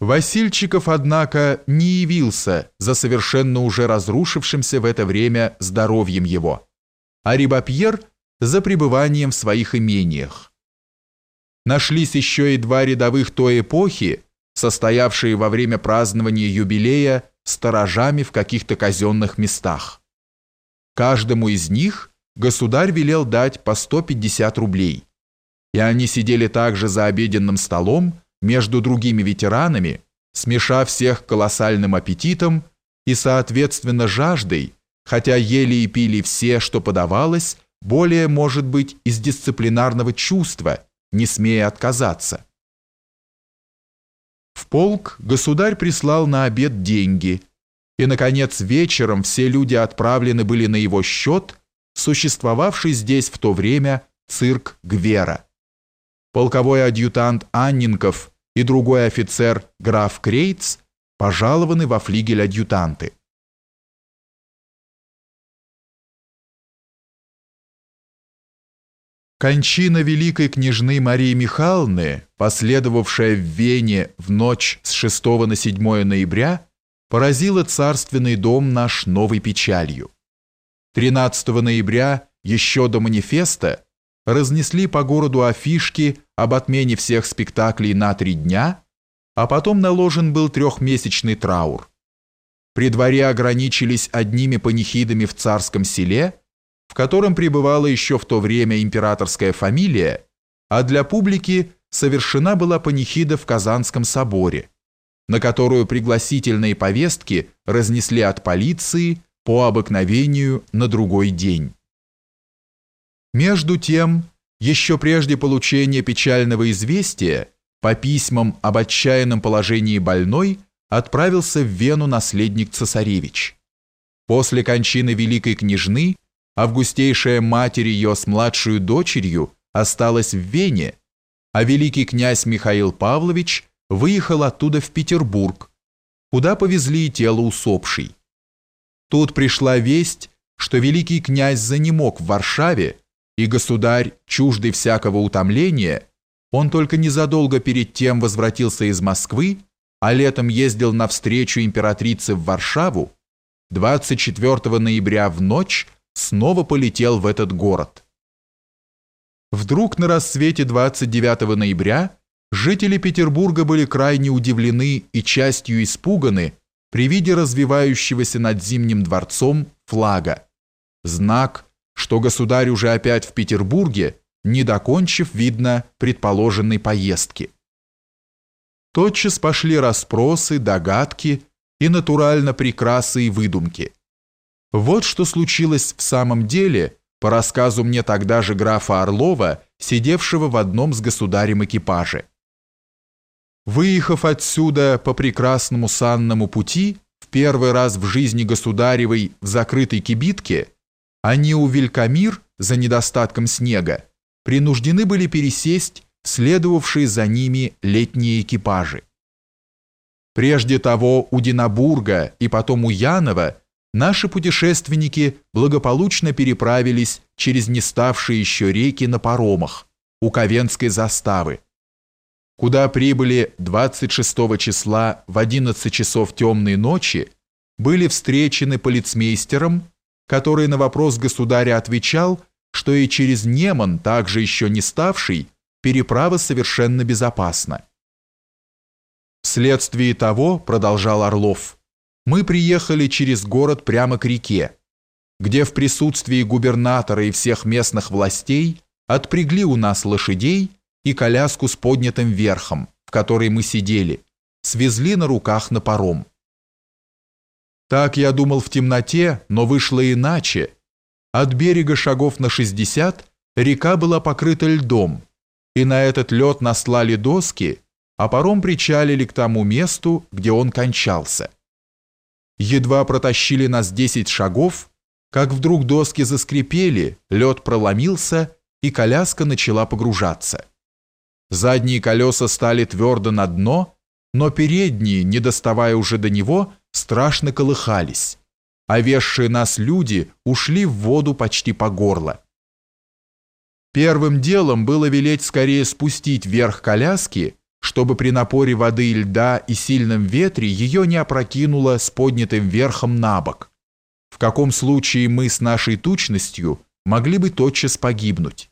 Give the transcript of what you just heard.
Васильчиков, однако, не явился за совершенно уже разрушившимся в это время здоровьем его, а Рибапьер за пребыванием в своих имениях. Нашлись еще и два рядовых той эпохи, состоявшие во время празднования юбилея сторожами в каких-то казенных местах. Каждому из них государь велел дать по 150 рублей, и они сидели также за обеденным столом, между другими ветеранами, смешав всех колоссальным аппетитом и, соответственно, жаждой, хотя ели и пили все, что подавалось, более, может быть, из дисциплинарного чувства, не смея отказаться. В полк государь прислал на обед деньги, и, наконец, вечером все люди отправлены были на его счет, существовавший здесь в то время цирк Гвера полковой адъютант Анненков и другой офицер граф Крейтс пожалованы во флигель адъютанты. Кончина великой княжны Марии Михайловны, последовавшая в Вене в ночь с 6 на 7 ноября, поразила царственный дом наш новой печалью. 13 ноября, еще до манифеста, разнесли по городу афишки об отмене всех спектаклей на три дня, а потом наложен был трехмесячный траур. При дворе ограничились одними панихидами в царском селе, в котором пребывала еще в то время императорская фамилия, а для публики совершена была панихида в Казанском соборе, на которую пригласительные повестки разнесли от полиции по обыкновению на другой день. Между тем, еще прежде получения печального известия, по письмам об отчаянном положении больной отправился в Вену наследник цесаревич. После кончины великой княжны августейшая матерь ее с младшей дочерью осталась в Вене, а великий князь Михаил Павлович выехал оттуда в Петербург, куда повезли тело усопшей. Тут пришла весть, что великий князь занемог в Варшаве, и государь, чуждый всякого утомления, он только незадолго перед тем возвратился из Москвы, а летом ездил навстречу императрице в Варшаву, 24 ноября в ночь снова полетел в этот город. Вдруг на рассвете 29 ноября жители Петербурга были крайне удивлены и частью испуганы при виде развивающегося над Зимним дворцом флага. Знак – что государь уже опять в Петербурге, не докончив, видно, предположенной поездки. Тотчас пошли расспросы, догадки и натурально прекрасы и выдумки. Вот что случилось в самом деле, по рассказу мне тогда же графа Орлова, сидевшего в одном с государем экипаже. Выехав отсюда по прекрасному санному пути, в первый раз в жизни государевой в закрытой кибитке, они у Вилькамир за недостатком снега принуждены были пересесть следовавшие за ними летние экипажи. Прежде того у Динабурга и потом у Янова наши путешественники благополучно переправились через неставшие еще реки на паромах у Ковенской заставы, куда прибыли 26 числа в 11 часов темной ночи, были встречены полицмейстером который на вопрос государя отвечал, что и через Неман, также еще не ставший, переправа совершенно безопасна. Вследствие того, продолжал Орлов, мы приехали через город прямо к реке, где в присутствии губернатора и всех местных властей отпрягли у нас лошадей и коляску с поднятым верхом, в которой мы сидели, свезли на руках на паром. Так я думал в темноте, но вышло иначе. От берега шагов на 60 река была покрыта льдом, и на этот лед наслали доски, а паром причалили к тому месту, где он кончался. Едва протащили нас 10 шагов, как вдруг доски заскрипели, лед проломился, и коляска начала погружаться. Задние колеса стали твердо на дно, но передние, не доставая уже до него, страшно колыхались, а везшие нас люди ушли в воду почти по горло. Первым делом было велеть скорее спустить вверх коляски чтобы при напоре воды и льда и сильном ветре ее не опрокинуло с поднятым верхом на бок, в каком случае мы с нашей тучностью могли бы тотчас погибнуть.